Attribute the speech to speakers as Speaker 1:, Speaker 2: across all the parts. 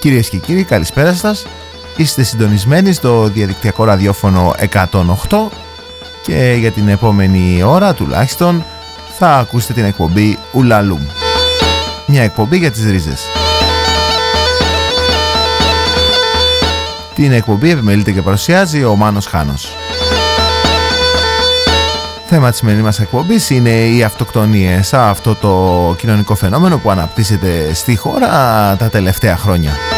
Speaker 1: Κυρίες και κύριοι καλησπέρα σας. Είστε συντονισμένοι στο διαδικτυακό ραδιόφωνο 108 και για την επόμενη ώρα τουλάχιστον θα ακούσετε την εκπομπή Ουλαλούμ. Μια εκπομπή για τις ρίζες. Την εκπομπή επιμελείται και παρουσιάζει ο Μάνος Χάνος. Θέμα της σημερινής μας εκπομπής είναι οι αυτοκτονίες, αυτό το κοινωνικό φαινόμενο που αναπτύσσεται στη χώρα τα τελευταία χρόνια.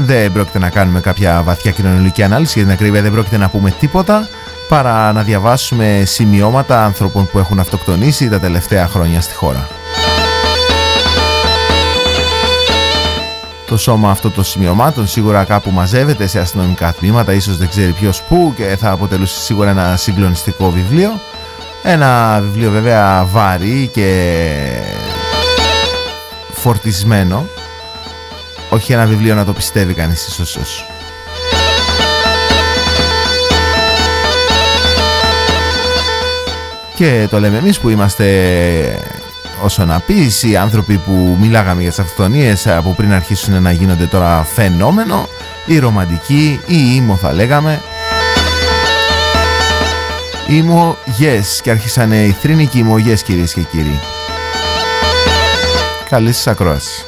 Speaker 1: Δεν πρόκειται να κάνουμε κάποια βαθιά κοινωνική ανάλυση, για την ακρίβεια δεν πρόκειται να πούμε τίποτα παρά να διαβάσουμε σημειώματα άνθρωπων που έχουν αυτοκτονήσει τα τελευταία χρόνια στη χώρα. Το σώμα αυτό των σημειωμάτων σίγουρα κάπου μαζεύεται σε αστυνομικά τμήματα, ίσως δεν ξέρει ποιος πού και θα αποτελούσε σίγουρα ένα συγκλονιστικό βιβλίο. Ένα βιβλίο βέβαια βάρη και φορτισμένο. Όχι ένα βιβλίο να το πιστεύει κανείς ίσως. Και το λέμε εμείς που είμαστε όσο να πεις οι άνθρωποι που μιλάγαμε για τις αυτοκτονίες από πριν αρχίσουν να γίνονται τώρα φαινόμενο η ρομαντική ή η ήμο θα λέγαμε. Ήμο yes και άρχισαν οι θρήνικοι ήμο yes κυρίες και κύριοι. Καλή σας ακρόαση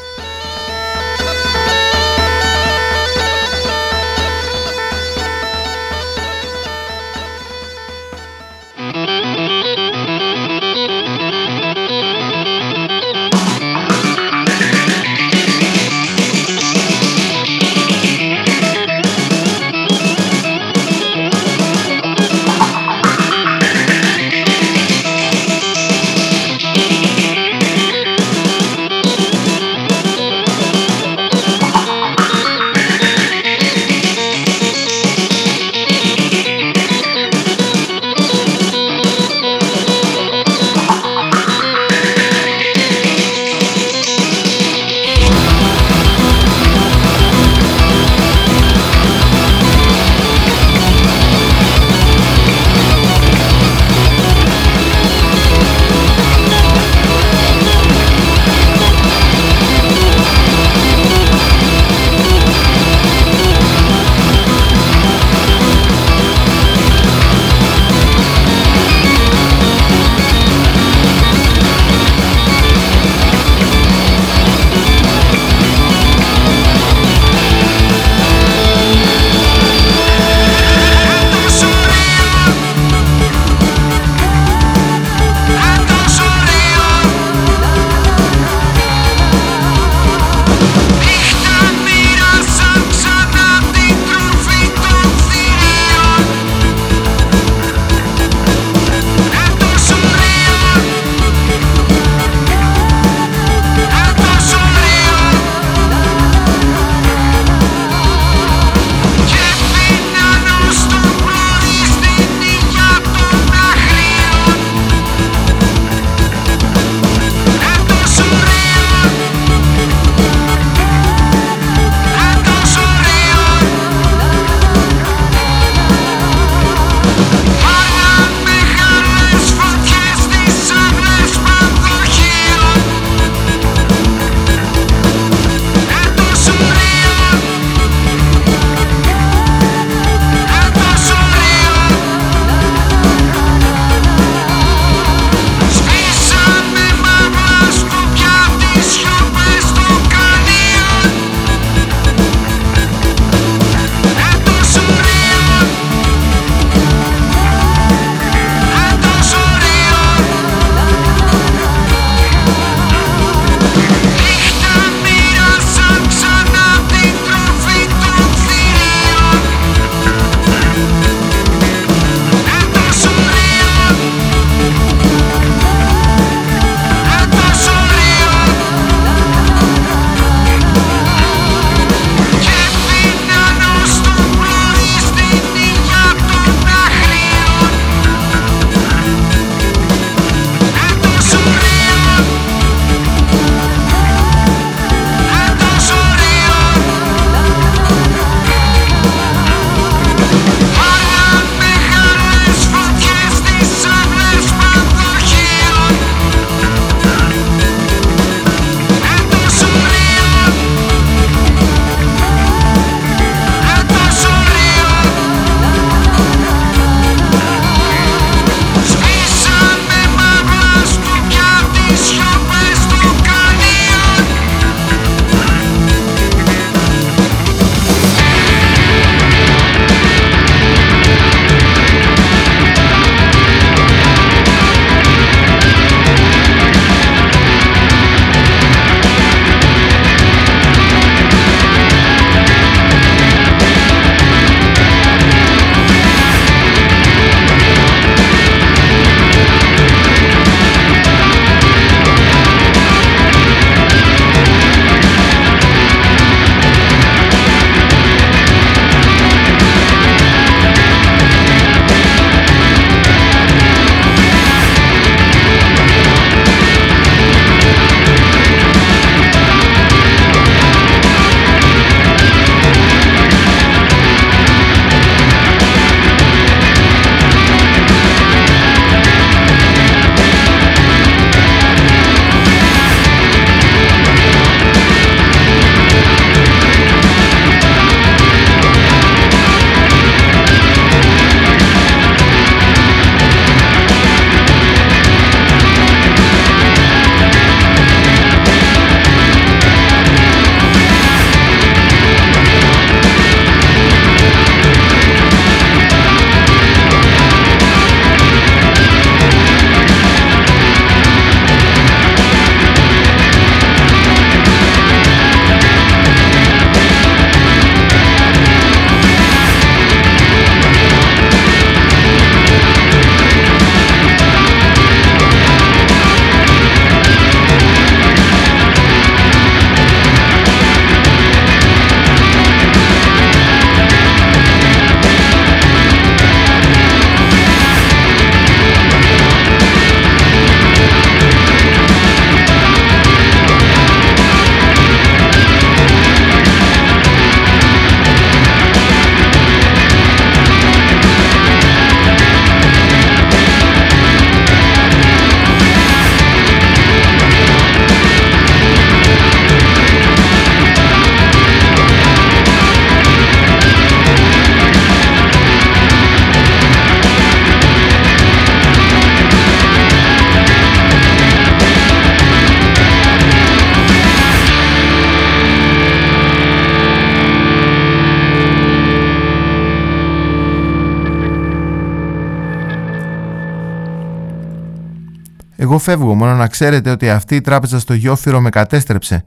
Speaker 1: φεύγω, μόνο να ξέρετε ότι αυτή η τράπεζα στο Γιόφυρο με κατέστρεψε.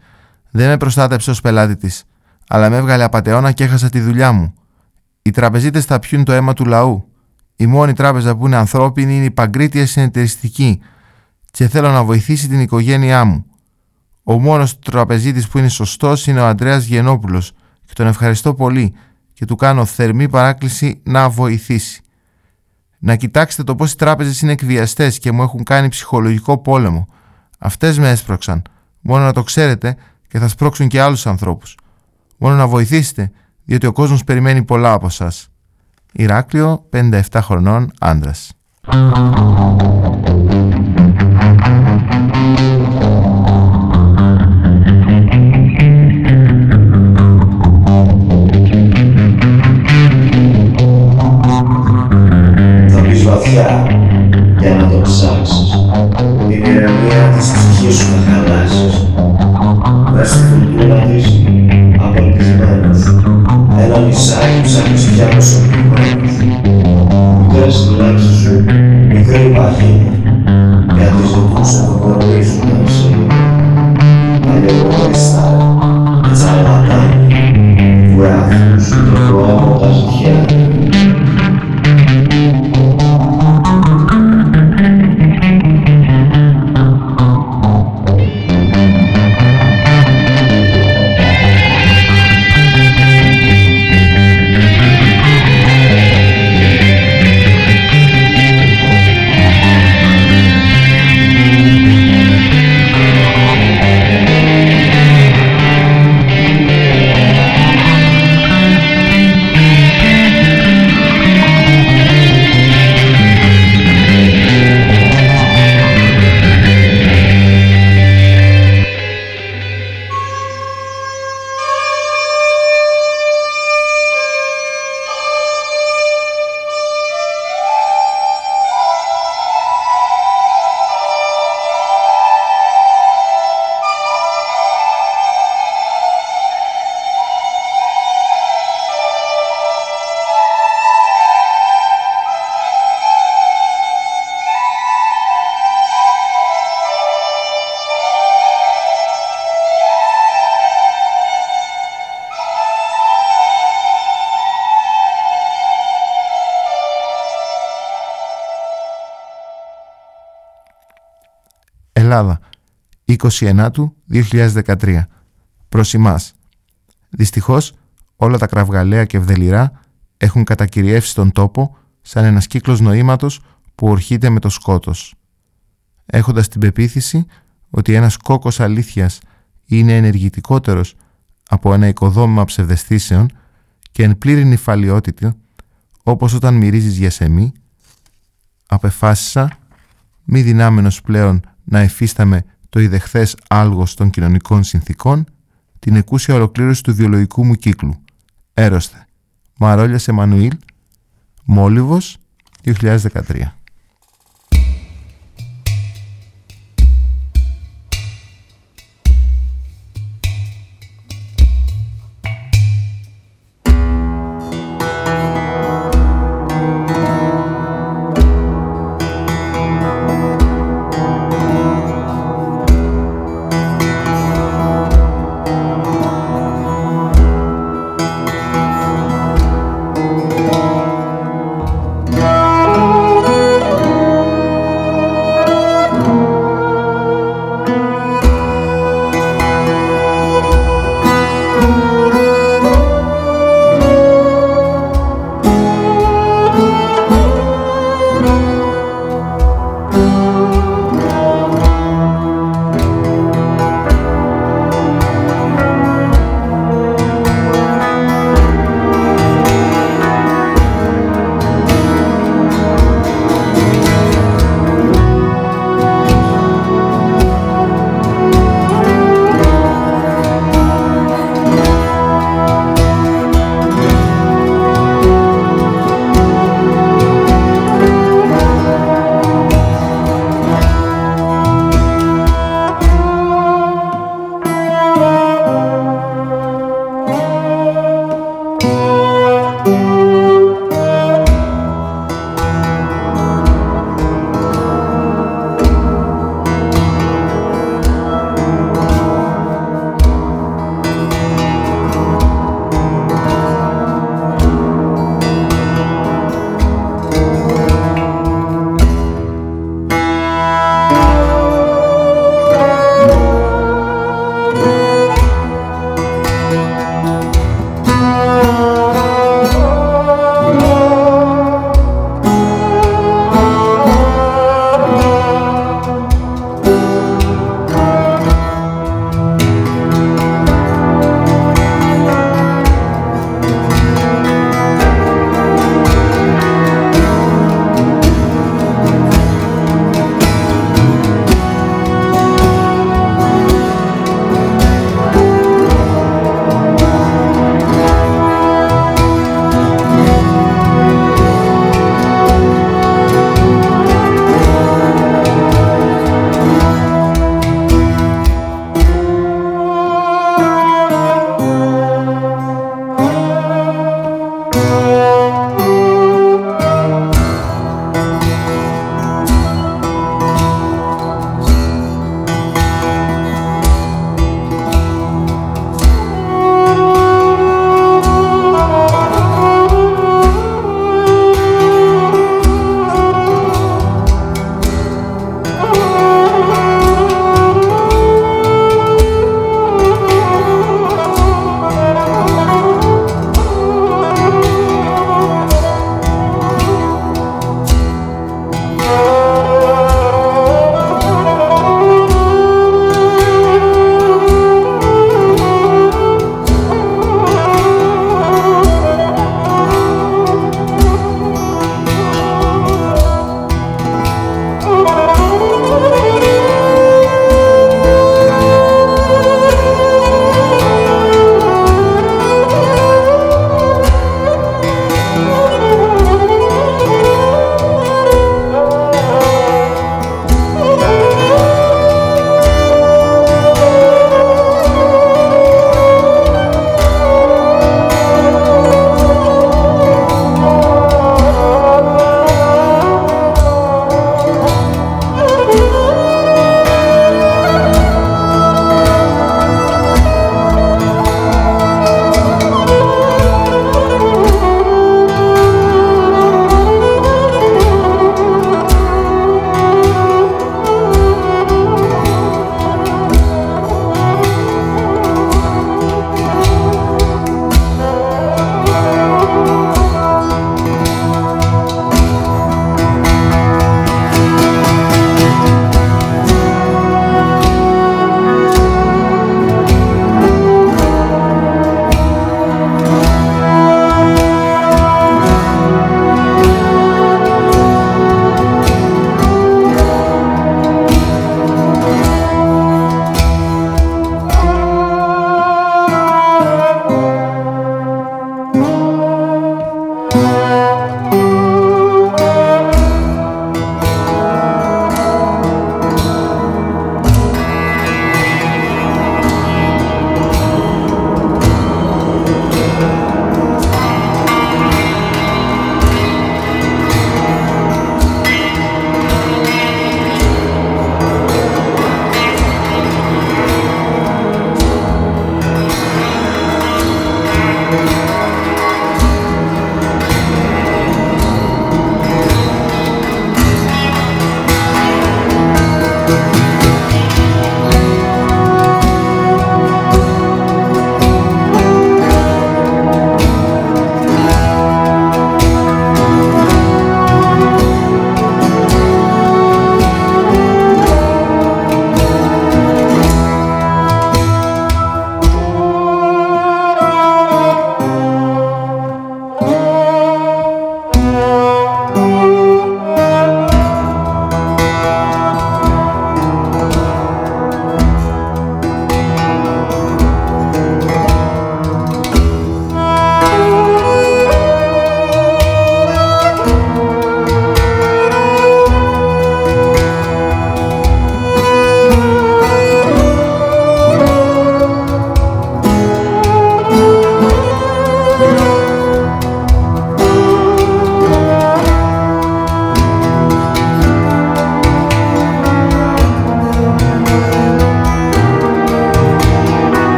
Speaker 1: Δεν με προστάτεψε ως πελάτη της, αλλά με έβγαλε απαταιώνα και έχασα τη δουλειά μου. Οι τραπεζίτες θα πιούν το αίμα του λαού. Η μόνη τράπεζα που είναι ανθρώπινη είναι η Παγκρίτια Συνεταιριστική και θέλω να βοηθήσει την οικογένειά μου. Ο μόνος τραπεζίτης που είναι σωστός είναι ο Αντρέα Γενόπουλο και τον ευχαριστώ πολύ και του κάνω θερμή παράκληση να βοηθήσει. Να κοιτάξετε το πώς οι τράπεζες είναι εκβιαστές και μου έχουν κάνει ψυχολογικό πόλεμο. Αυτές με έσπρωξαν. Μόνο να το ξέρετε και θα σπρώξουν και άλλους ανθρώπους. Μόνο να βοηθήσετε, διότι ο κόσμος περιμένει πολλά από εσά. Ηράκλειο, 57 χρονών,
Speaker 2: άντρας. Thank.
Speaker 1: Ελλάδα 29 του 2013 Προς εμάς Δυστυχώς όλα τα κραυγαλαία και βδελιρά έχουν κατακυριεύσει τον τόπο σαν ένας κύκλος νοήματος που ορχείται με το σκότος. Έχοντας την πεποίθηση ότι ένας κόκκος αλήθειας είναι ενεργητικότερος από ένα οικοδόμημα ψευδεστήσεων και εν πλήρη νυφαλιότητα, όπως όταν μυρίζεις για σεμί, απεφάσισα, μη δυνάμενος πλέον να εφίσταμε το ιδεχθές άλγος των κοινωνικών συνθήκων, την εκούσια ολοκλήρωση του βιολογικού μου κύκλου. Έρωστε. Μαρόλιας Εμμανουήλ, Μόλιβος, 2013.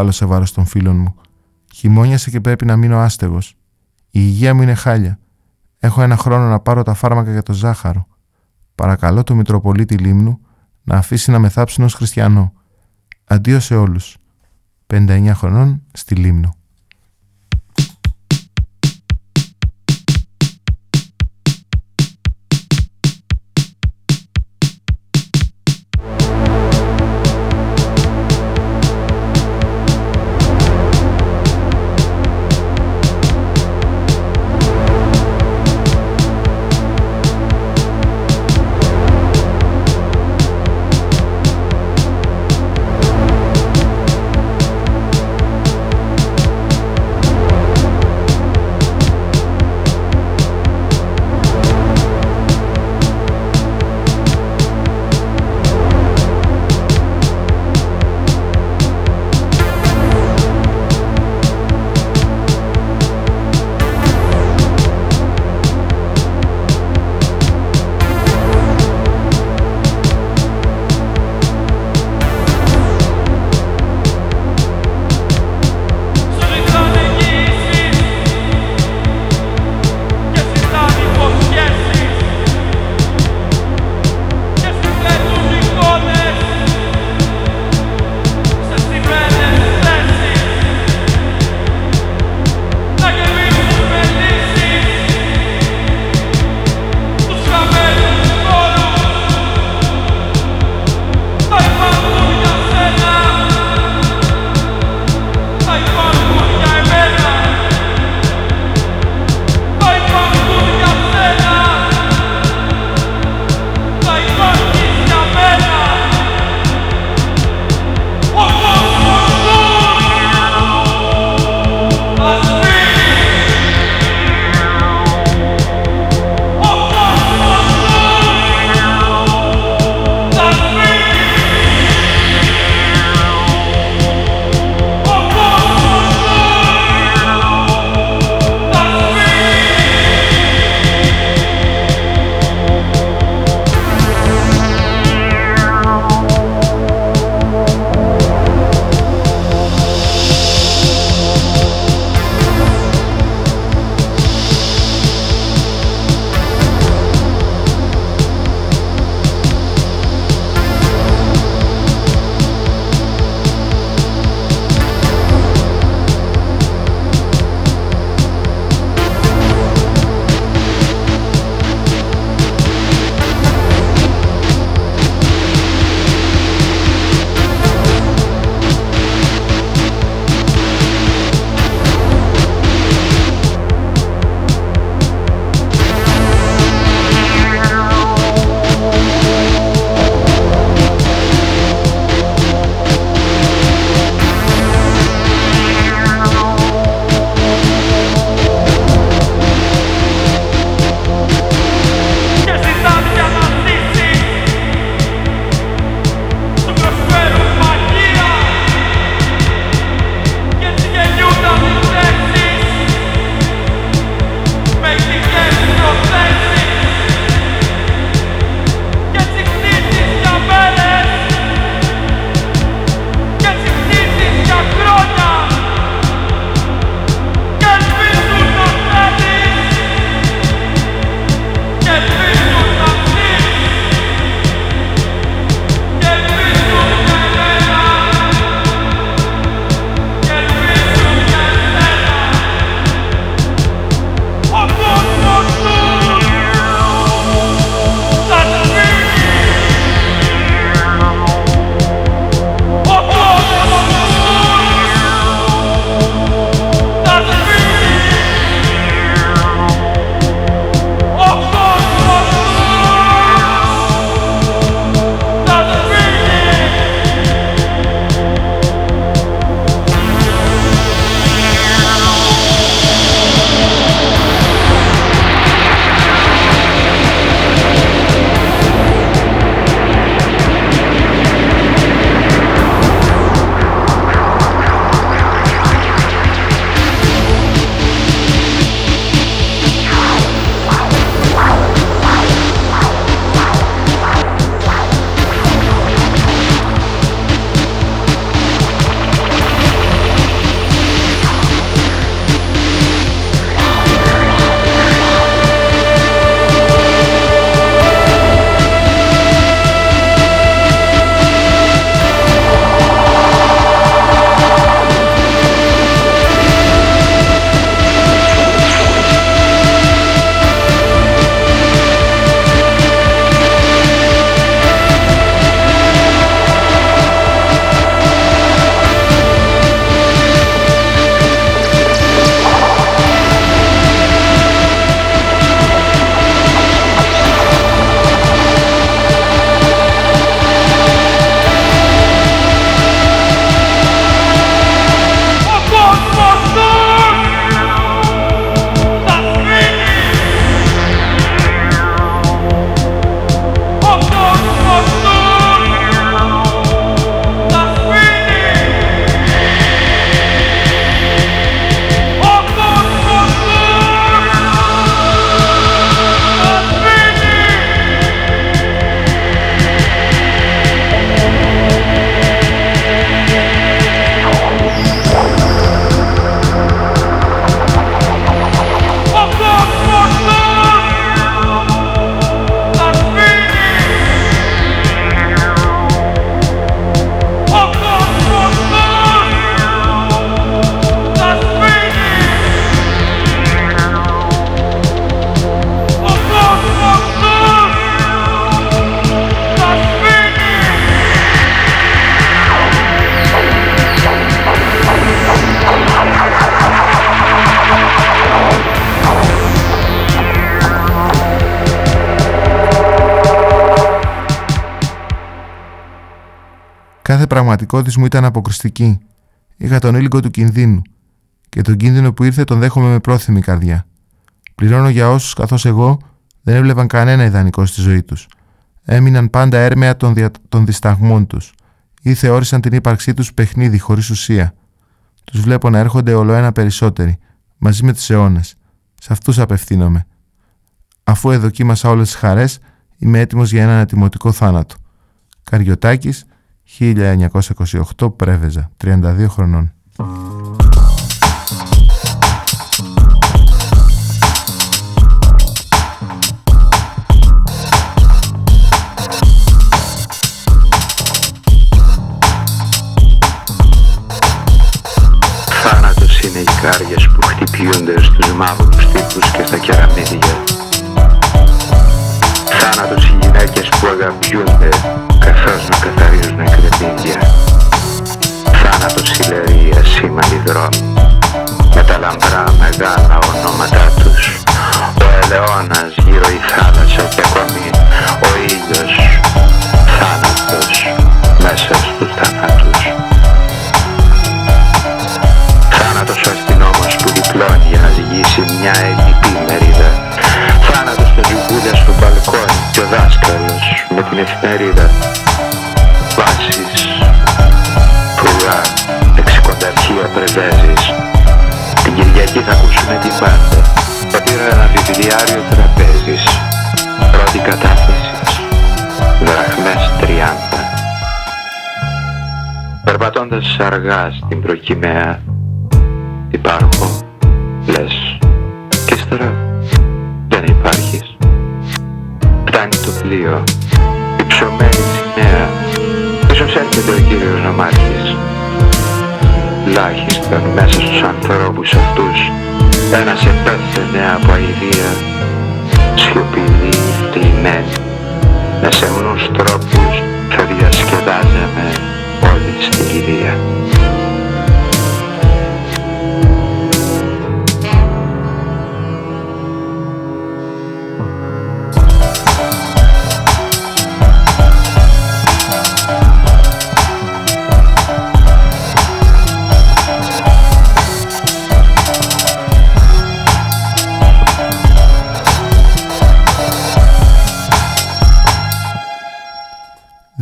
Speaker 1: Άλλο σε βάρος των φίλων μου. Χειμώνιασε και πρέπει να μείνω άστεγος. Η υγεία μου είναι χάλια. Έχω ένα χρόνο να πάρω τα φάρμακα για το ζάχαρο. Παρακαλώ το Μητροπολίτη Λίμνου να αφήσει να με θάψουν ως χριστιανό. Αντίο σε όλους. 59 χρονών στη Λίμνο.
Speaker 3: Πραγματικότητα μου ήταν αποκριστική. Είχα τον ήλικο του κινδύνου και τον κίνδυνο που ήρθε τον δέχομαι με πρόθυμη καρδιά. Πληρώνω για όσους καθώς εγώ δεν έβλεπαν κανένα ιδανικό στη ζωή τους. Έμειναν πάντα έρμεα των, δια... των δισταγμών τους ή θεώρησαν την ύπαρξή τους παιχνίδι χωρίς ουσία. Τους βλέπω να έρχονται όλο ένα περισσότεροι, μαζί με τους αιώνες. Σε αυτούς απευθύνομαι. Αφού εδοκίμασα όλες τις χαρές, είμαι έτοιμος για έναν ατιμωτικό θάνατο. Καριωτάκης, 1928 Πρέβεζα, 32 χρονών.
Speaker 4: Στην προκυμαία Υπάρχω, λες, και ύστερα δεν υπάρχεις. Φτάνει το πλοίο, υψωμένη σημαία, ίσως έρχεται ο κύριος Νομάρχης. Λάχιστον μέσα στους ανθρώπους αυτούς, ένας επέθαινε από αηδία, σιωπηλή, θλιμμένη, με σεμνούς τρόπους θα διασκεδάζαμε όλη στην κηδεία.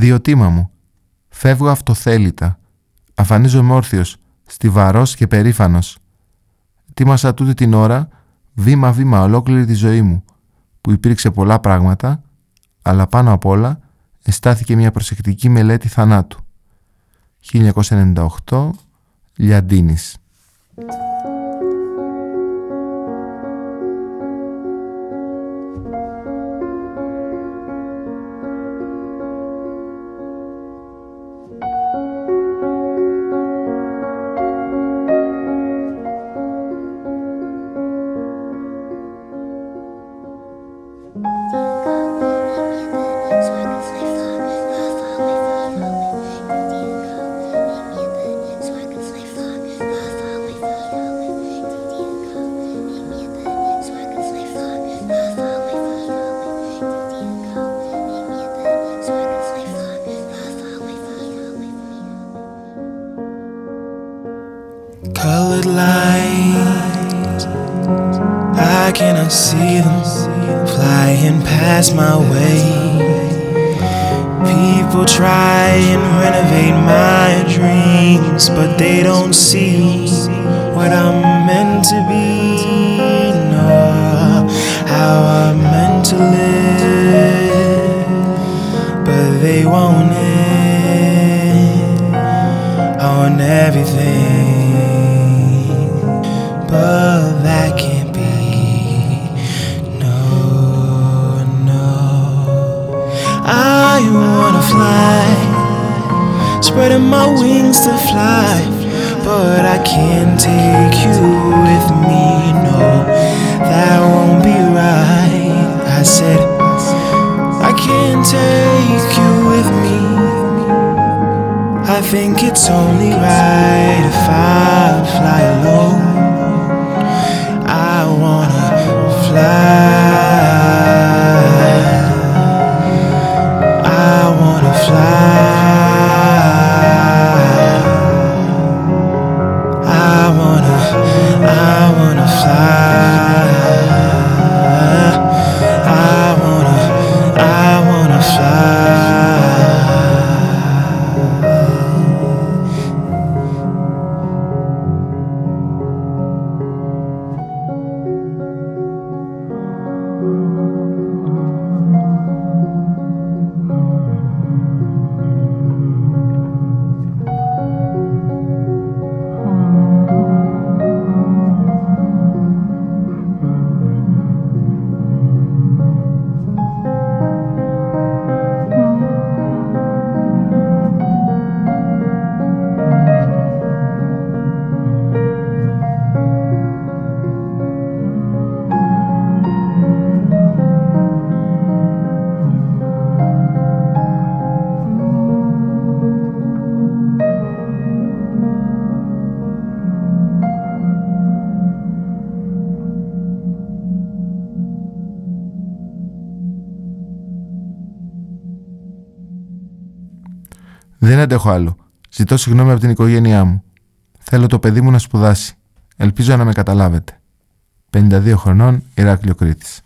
Speaker 3: Διοτήμα μου, φεύγω αυτοθέλητα, αφανίζομαι όρθιος, στιβαρός και περήφανος. Τίμασα τούτη την ώρα, βήμα-βήμα ολόκληρη τη ζωή μου, που υπήρξε πολλά πράγματα, αλλά πάνω απ' όλα εστάθηκε μια προσεκτική μελέτη θανάτου. 1998, Λιαντίνης.
Speaker 1: mesma αντέχω άλλο. Ζητώ συγγνώμη από την οικογένειά μου. Θέλω το παιδί μου να σπουδάσει. Ελπίζω να με καταλάβετε. 52 χρονών, Ηράκλειο Κρήτης.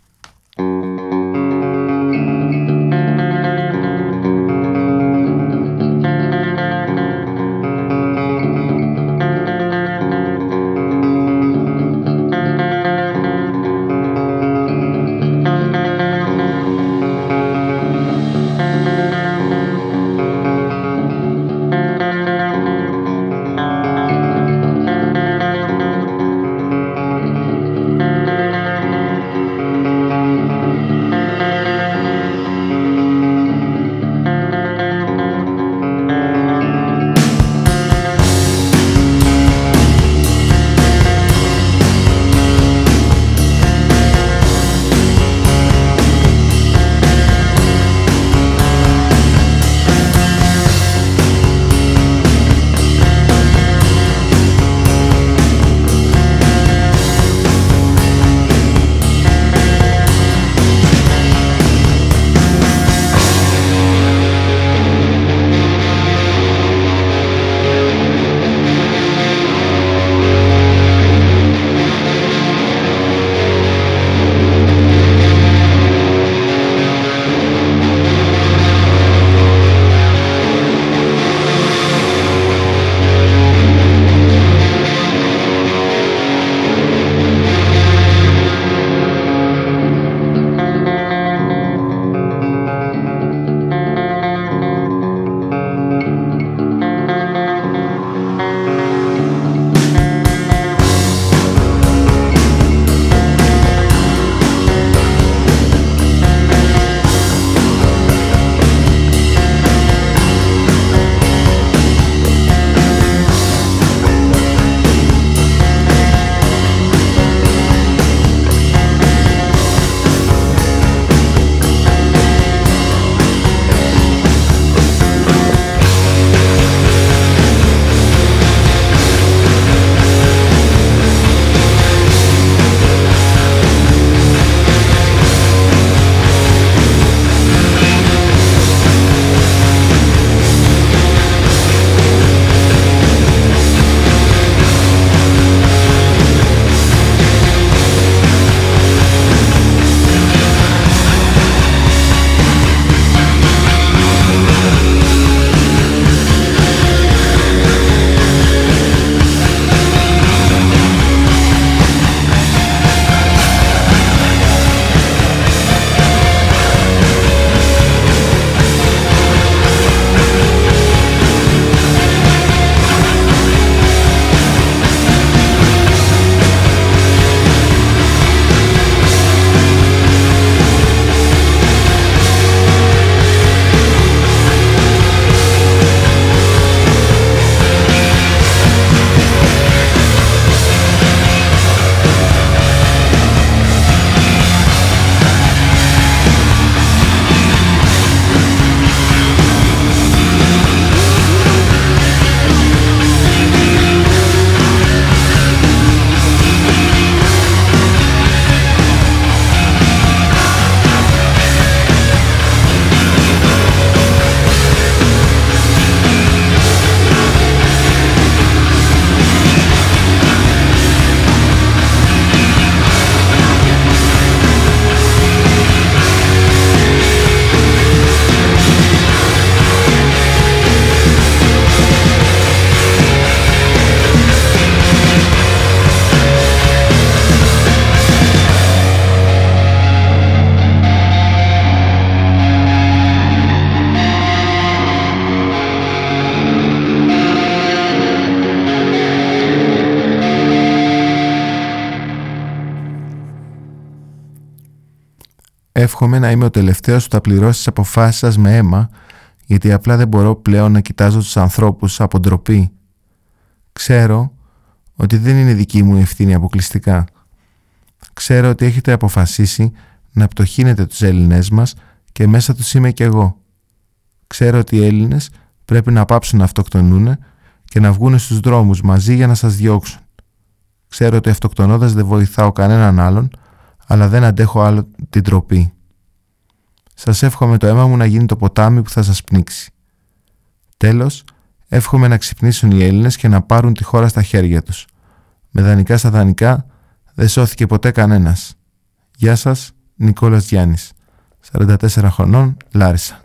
Speaker 1: Εύχομαι να είμαι ο τελευταίος που θα πληρώσει τις αποφάσεις σας με αίμα γιατί απλά δεν μπορώ πλέον να κοιτάζω τους ανθρώπους από ντροπή. Ξέρω ότι δεν είναι δική μου ευθύνη αποκλειστικά. Ξέρω ότι έχετε αποφασίσει να πτωχύνετε τους Έλληνες μας και μέσα τους είμαι κι εγώ. Ξέρω ότι οι Έλληνες πρέπει να πάψουν να αυτοκτονούν και να βγουν στους δρόμους μαζί για να σας διώξουν. Ξέρω ότι αυτοκτονώντας δεν βοηθάω κανέναν άλλον αλλά δεν αντέχω άλλο την τροπή. Σας εύχομαι το αίμα μου να γίνει το ποτάμι που θα σας πνίξει.
Speaker 5: Τέλος, εύχομαι να ξυπνήσουν οι Έλληνες και να πάρουν τη χώρα στα χέρια τους. Με δανεικά στα δανεικά δεν σώθηκε ποτέ κανένας. Γεια σας, Νικόλας Γιάννης. 44 χρονών, Λάρισα.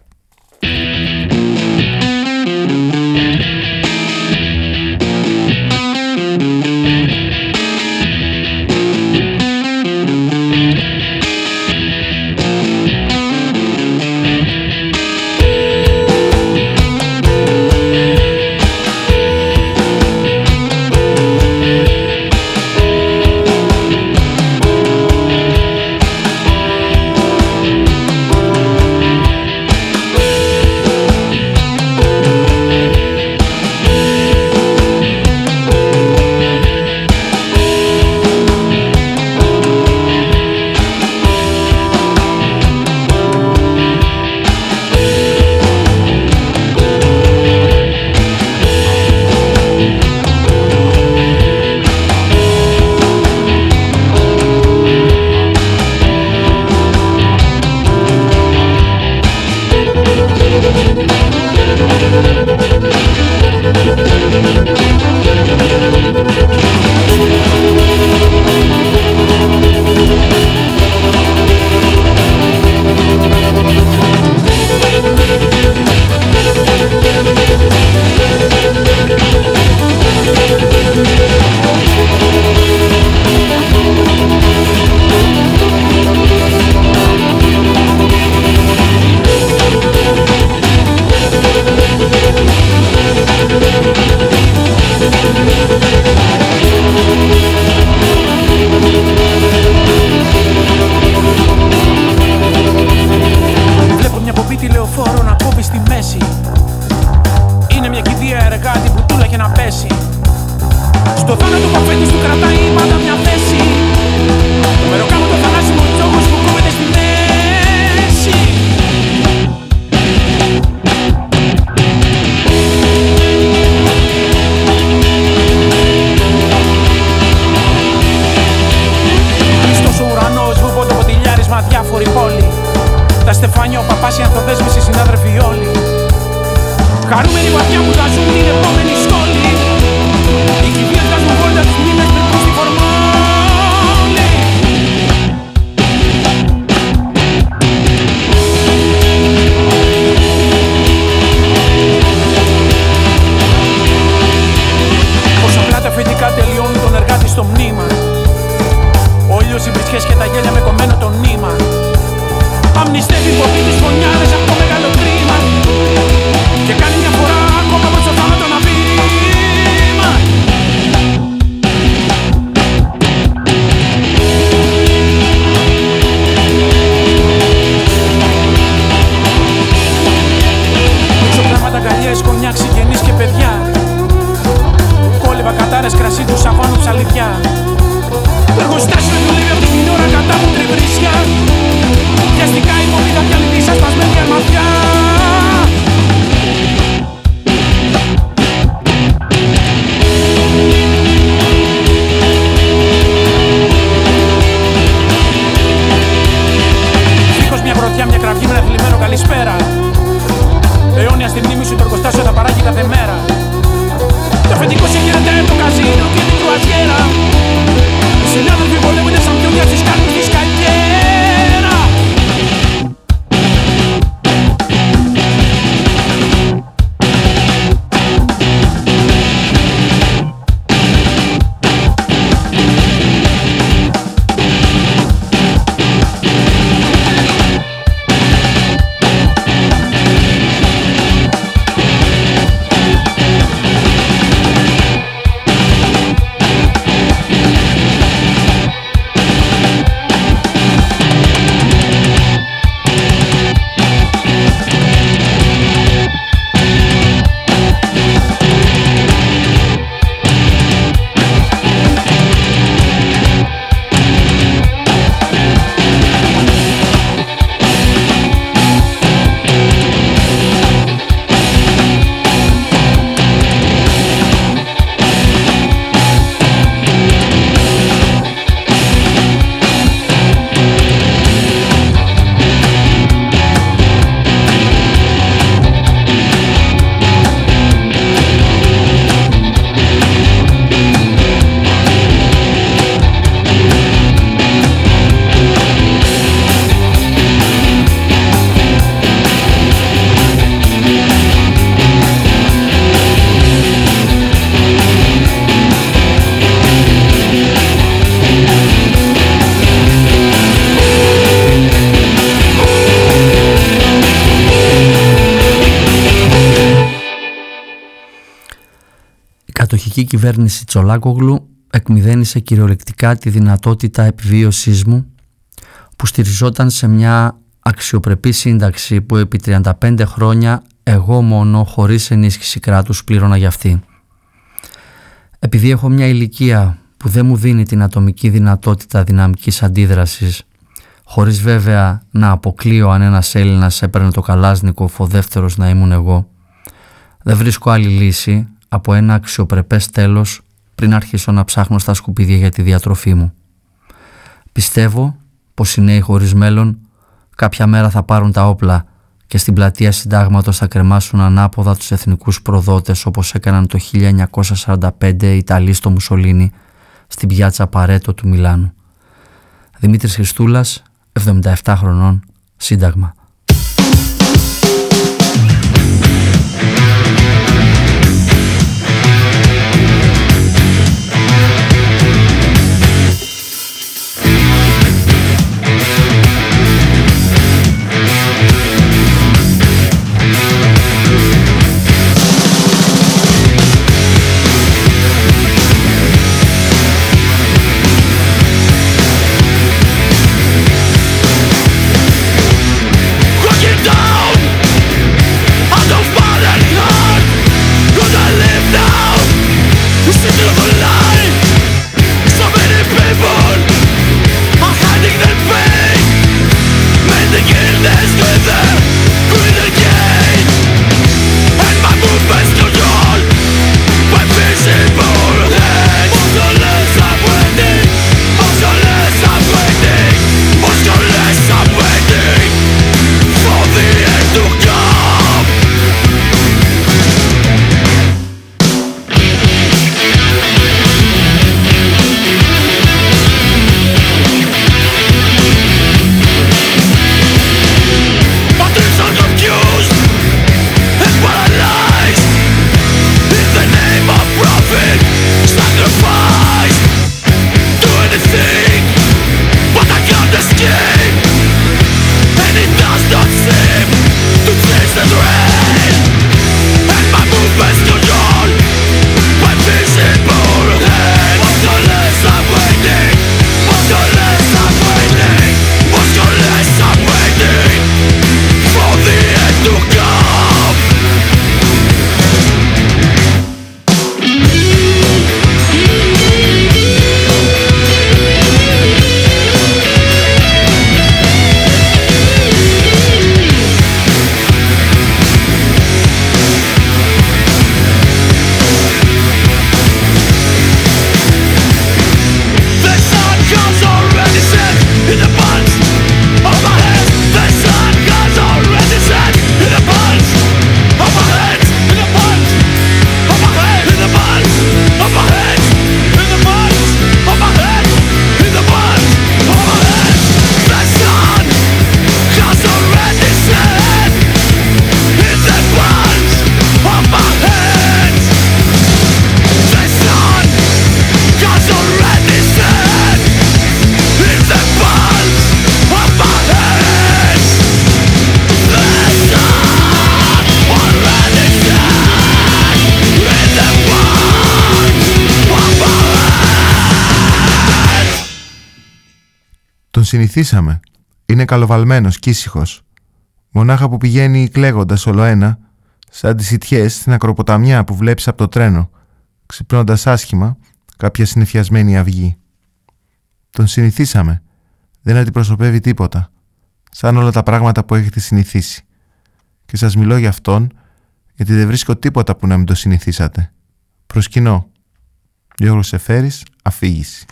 Speaker 6: Κυβέρνηση Τσολάκογλου εκμυδένισε κυριολεκτικά τη δυνατότητα επιβίωσής μου που στηριζόταν σε μια αξιοπρεπή σύνταξη που επί 35 χρόνια εγώ μόνο χωρίς ενίσχυση κράτους πλήρωνα για αυτή. Επειδή έχω μια ηλικία που δεν μου δίνει την ατομική δυνατότητα δυναμικής αντίδρασης χωρίς βέβαια να αποκλείω αν ένας Έλληνας έπαιρνε το καλάσνικο ο δεύτερος να ήμουν εγώ δεν βρίσκω άλλη λύση από ένα αξιοπρεπές τέλος πριν αρχίσω να ψάχνω στα σκουπίδια για τη διατροφή μου. Πιστεύω πως οι νέοι χωρίς μέλλον κάποια μέρα θα πάρουν τα όπλα και στην πλατεία συντάγματος θα κρεμάσουν ανάποδα τους εθνικούς προδότες όπως έκαναν το 1945 οι Ιταλοί στο Μουσολίνι στην πιάτσα Παρέτο του Μιλάνου. Δημήτρης Χριστούλας, 77 χρονών, Σύνταγμα.
Speaker 1: Συνηθίσαμε. Είναι καλοβαλμένος και ήσυχος. Μονάχα που πηγαίνει κλαίγοντας όλο ένα, σαν τις ιτιές στην ακροποταμιά που βλέπεις από το τρένο, ξυπνώντας άσχημα κάποια συνεφιασμένη αυγή. Τον συνηθίσαμε. Δεν αντιπροσωπεύει τίποτα. Σαν όλα τα πράγματα που έχετε συνηθίσει. Και σας μιλώ για αυτόν, γιατί δεν βρίσκω τίποτα που να μην το συνηθίσατε. Προσκυνώ. Γιώργος Εφέρης, αφήγηση.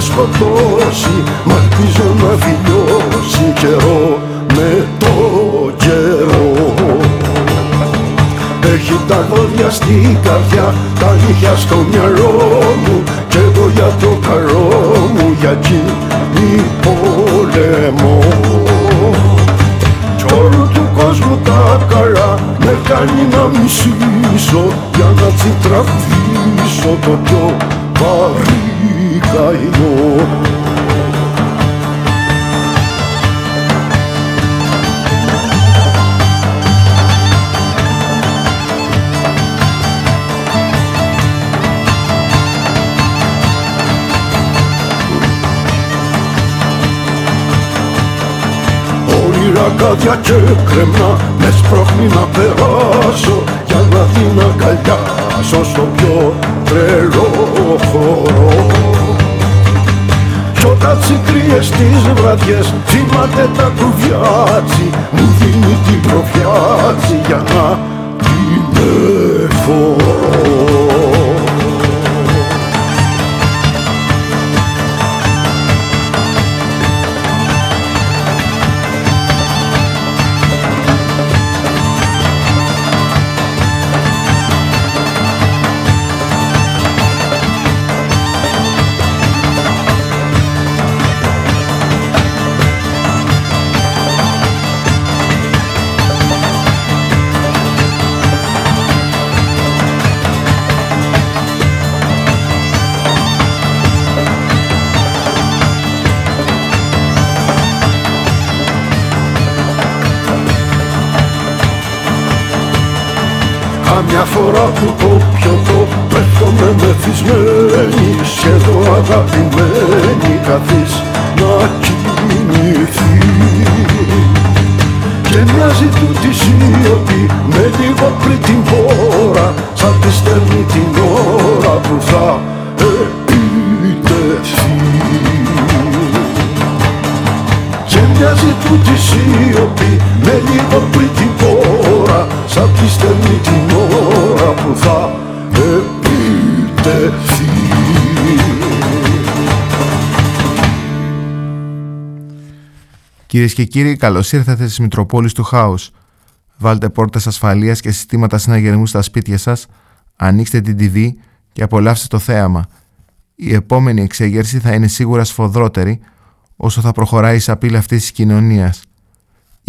Speaker 7: Με σκοτώσει Μα ελπίζω να φιλιώσει καιρό με το καιρό. Έχει τα δόντια στην καρδιά, τα νύχια στο μυαλό μου Κι εγώ για το καρό μου, για εκείνη πόλεμο. Κι όλου του κόσμου τα καλά με κάνει να μισήσω Για να τσιτραβήσω το πιο βαρύ καημό κάδια και κρεμνά με σπρώχνει να περάσω για να την αγκαλιάσω στο πιο τρελό χώρο κι όταν τσικρίες τις βραδιές. Θυμάται τα κουβιάτσι μου δίνει την προφιάτσι για να την εφορώ Μια φορά που το πιωτό πέφτομαι μεθυσμένη Σχεδόν αγαπημένη καθείς να κοιμηθείς. Και μοιάζει του τη σιωπή με λίγο πριν την πόρα Σαν τη στέλνει την ώρα που θα επιτεθεί. Και μοιάζει του τη σιωπή με λίγο πριν την πόρα Σαν τη στέλνει την ώρα που θα επιτεθεί
Speaker 1: Κυρίες και κύριοι, καλώς ήρθατε στις Μητροπόλεις του Χάους. Βάλτε πόρτες ασφαλείας και συστήματα συναγερμού στα σπίτια σας, ανοίξτε την TV και απολαύστε το θέαμα. Η επόμενη εξέγερση θα είναι σίγουρα σφοδρότερη όσο θα προχωράει η σαπίλα αυτής της κοινωνίας.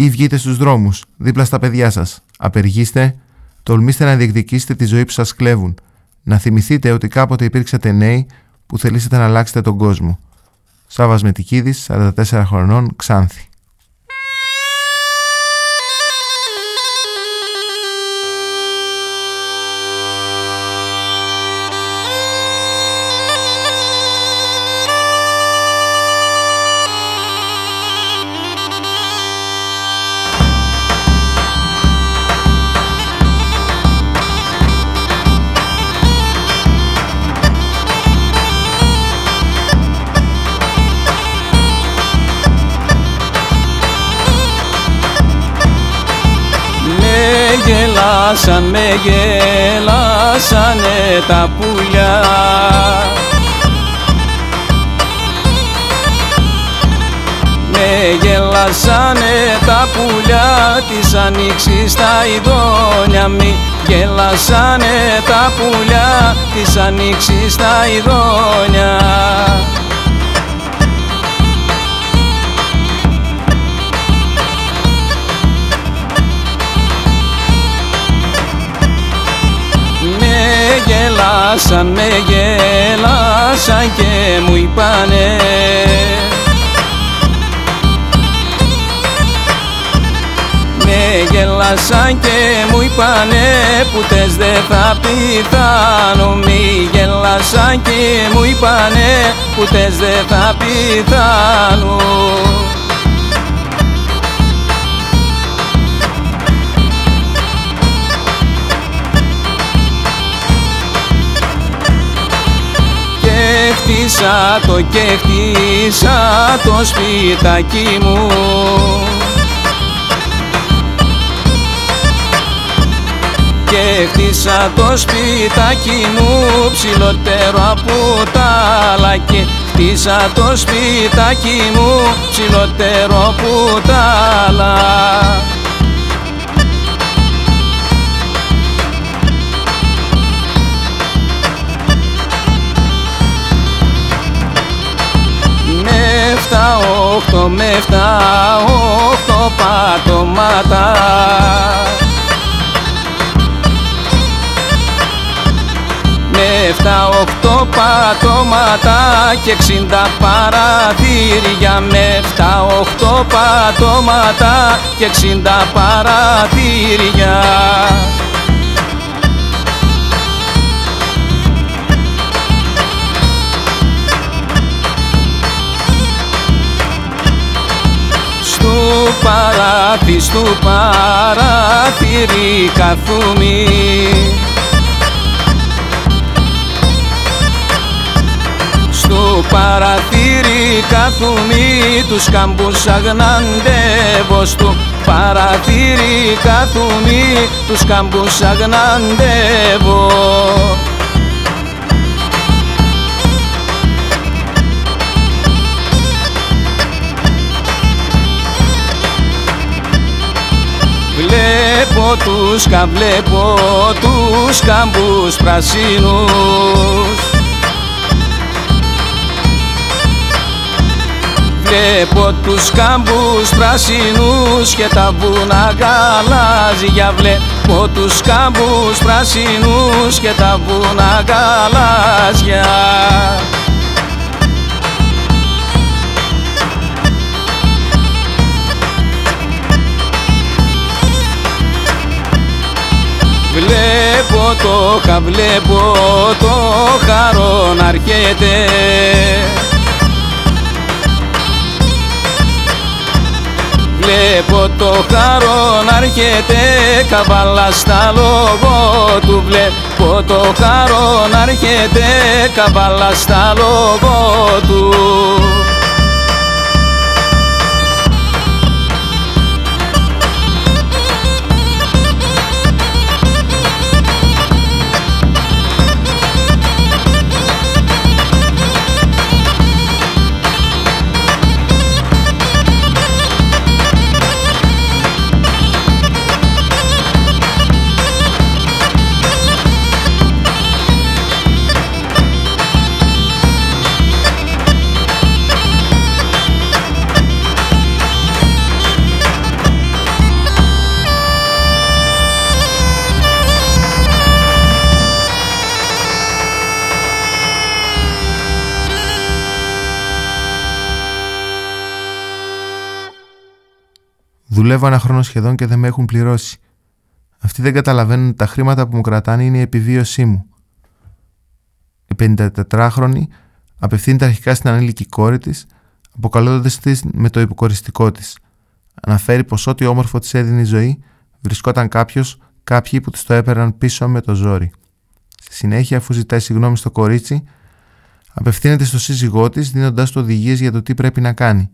Speaker 1: Ή βγείτε στους δρόμους, δίπλα στα παιδιά σας. Απεργήστε, τολμήστε να διεκδικήσετε τη ζωή που σας κλέβουν. Να θυμηθείτε ότι κάποτε υπήρξατε νέοι που θελήσατε να αλλάξετε τον κόσμο. Σάβας Μετικίδης, 44 χρονών, Ξάνθη.
Speaker 8: Γελάσαν, με γελάσανε τα πουλιά. Με γελάσανε τα πουλιά της ανοίξης στα ειδόνια μη. Γελάσανε τα πουλιά της ανοίξης στα ειδόνια γελάσαν, με γελάσαν και μου είπανε. Με γελάσαν και μου είπανε που τες δεν θα πηθάνω Μη γελάσαν και μου είπανε που τες δεν θα πηθάνω Χτίσα το και χτίσα το σπιτάκι μου. Και χτίσα το σπιτάκι μου ψηλότερο από τα άλλα και χτίσα το σπιτάκι μου ψηλότερο από τα άλλα. με 7, 8 πατώματα με 7, 8 και 60 παρατηρια, με 7, 8 πατώματα και 60 παρατηρια. Στου παράθυρι, στου παράθυρι καθούμι. Στο παραθύρι κάθουμι τους καμπούς αγναντεύω. Στο παραθύρι κάθουμι τους καμπούς αγναντεύω Βλέπω τους κα, βλέπω τους καμπούς πρασίνους. Βλέπω τους κάμπους πράσινους και τα βούνα γαλάζια Βλέπω τους κάμπους πράσινους και τα βούνα γαλάζια Βλέπω το χα, βλέπω το χαρό να έρχεται. Βλέπω το χαρό να έρχεται καβάλα στα λόγω του. Βλέπω το χαρό να έρχεται καβάλα στα λόγω του
Speaker 1: Δουλεύω ένα χρόνο σχεδόν και δεν με έχουν πληρώσει. Αυτοί δεν καταλαβαίνουν ότι τα χρήματα που μου κρατάνε είναι η επιβίωσή μου. Η 54χρονη απευθύνεται αρχικά στην ανήλικη κόρη της, αποκαλώντας της με το υποκοριστικό της. Αναφέρει πως ό,τι όμορφο της έδινε η ζωή, βρισκόταν κάποιος, κάποιοι που της το έπαιρναν πίσω με το ζόρι. Στη συνέχεια, αφού ζητάει συγγνώμη στο κορίτσι, απευθύνεται στο σύζυγό της, δίνοντάς του οδηγίες για το τι πρέπει να κάνει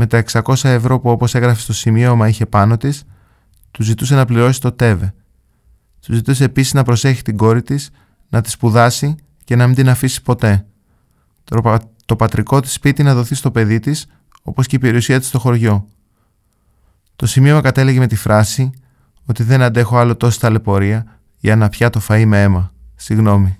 Speaker 1: με τα 600 ευρώ που όπως έγραφε στο σημείωμα είχε πάνω της, του ζητούσε να πληρώσει το ΤΕΒΕ. Του ζητούσε επίσης να προσέχει την κόρη της, να τη σπουδάσει και να μην την αφήσει ποτέ. Το, το πατρικό της σπίτι να δοθεί στο παιδί της, όπως και η περιουσία της στο χωριό. Το σημείωμα κατέληγε με τη φράση ότι δεν αντέχω άλλο τόση ταλαιπωρία για να πια το φαΐ με αίμα. Συγγνώμη.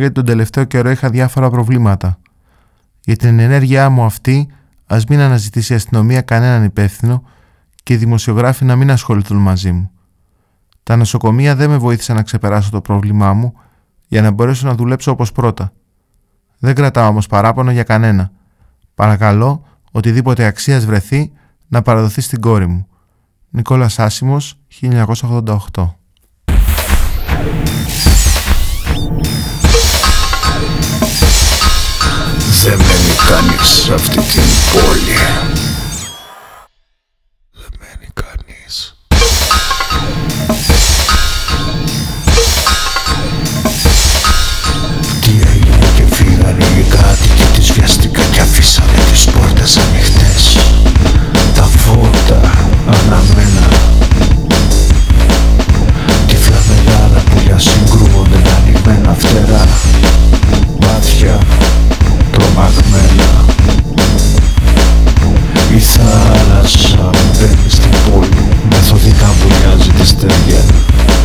Speaker 1: Γιατί τον τελευταίο καιρό είχα διάφορα προβλήματα. Για την ενέργειά μου αυτή, ας μην αναζητήσει η αστυνομία κανέναν υπεύθυνο και οι δημοσιογράφοι να μην ασχοληθούν μαζί μου. Τα νοσοκομεία δεν με βοήθησαν να ξεπεράσω το πρόβλημά μου για να μπορέσω να δουλέψω όπως πρώτα. Δεν κρατάω όμως παράπονο για κανένα. Παρακαλώ, οτιδήποτε αξίας βρεθεί, να παραδοθεί στην κόρη μου. Νικόλας Άσιμος, 1988
Speaker 9: Δεν μένει κανείς σε αυτή την πόλη. Δεν μένει κανείς. Τι έγινε και φύγανε οι κάτοικοι της βιαστικά και αφήσανε τις πόρτες ανοιχτές. Τα φώτα αναμένα. Τυφλά μεγάλα πουλιά συγκρούονται με ανοιγμένα φτερά Μάτια τρομαγμένα Η θάλασσα μπαίνει στην πόλη Μεθοδικά βουλιάζει της στέγια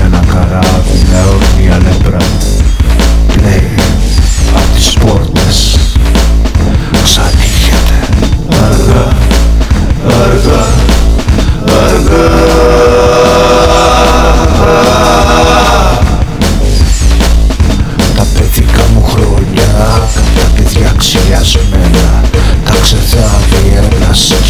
Speaker 9: Ένα καράβι με όρνια νεύρα Λέει απ' τις πόρτες. Ξανοίγεται Αργά, αργά, αργά us.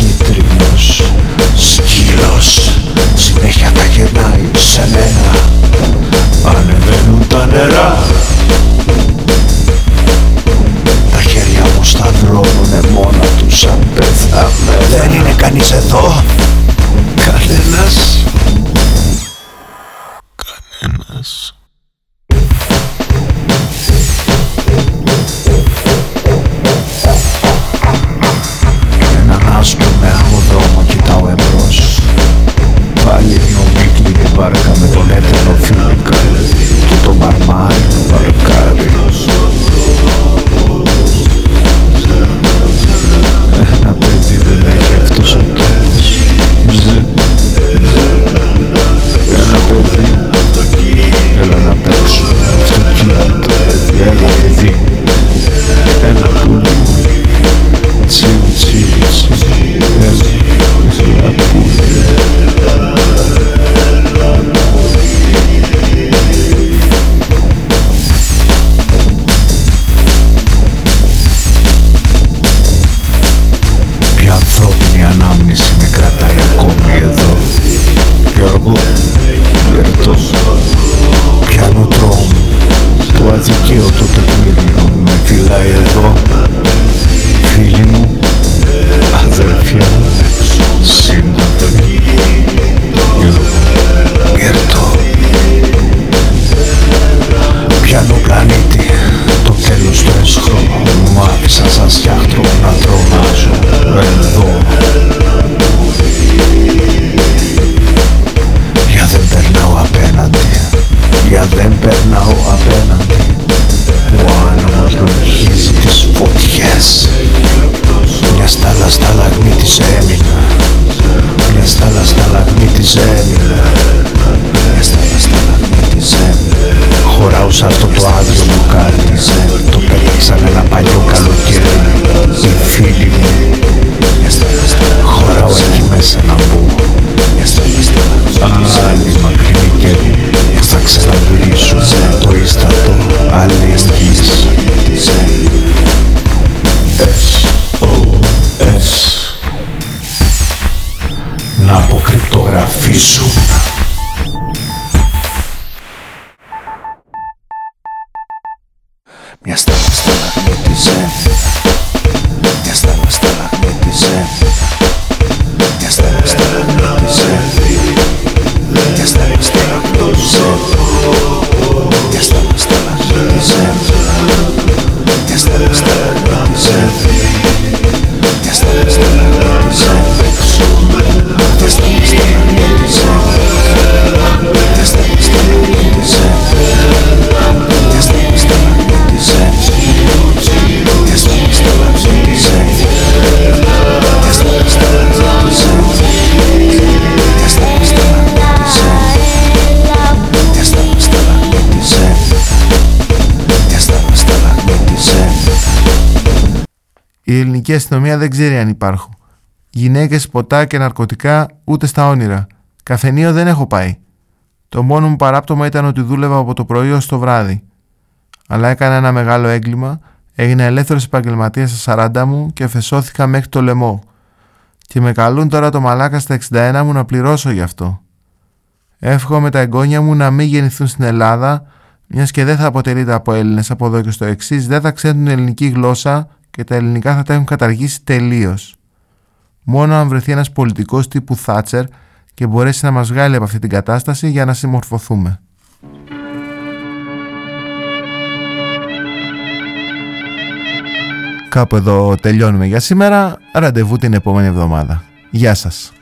Speaker 9: Η
Speaker 10: ελληνική αστυνομία δεν ξέρει αν υπάρχω. Γυναίκες, ποτά και ναρκωτικά ούτε στα όνειρα. Καφενείο δεν έχω πάει. Το μόνο μου παράπτωμα ήταν ότι δούλευα από το πρωί ως το βράδυ. Αλλά έκανα ένα μεγάλο έγκλημα, έγινα ελεύθερος επαγγελματίας στα 40 μου και φεσώθηκα μέχρι το λαιμό. Και με καλούν τώρα το μαλάκα στα 61 μου να πληρώσω γι' αυτό. Εύχομαι τα εγγόνια μου να μην γεννηθούν στην Ελλάδα, μιας και δεν θα αποτελείται από Έλληνες από εδώ και στο εξής, δεν θα ξέρουν ελληνική γλώσσα και τα ελληνικά θα τα έχουν καταργήσει τελείως. Μόνο αν βρεθεί ένας πολιτικός τύπου Θάτσερ και μπορέσει να μας βγάλει από αυτή την κατάσταση για να συμμορφωθούμε. Κάπου εδώ τελειώνουμε για σήμερα. Ραντεβού την επόμενη εβδομάδα. Γεια σας.